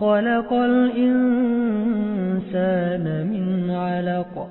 خلق الإنسان من علق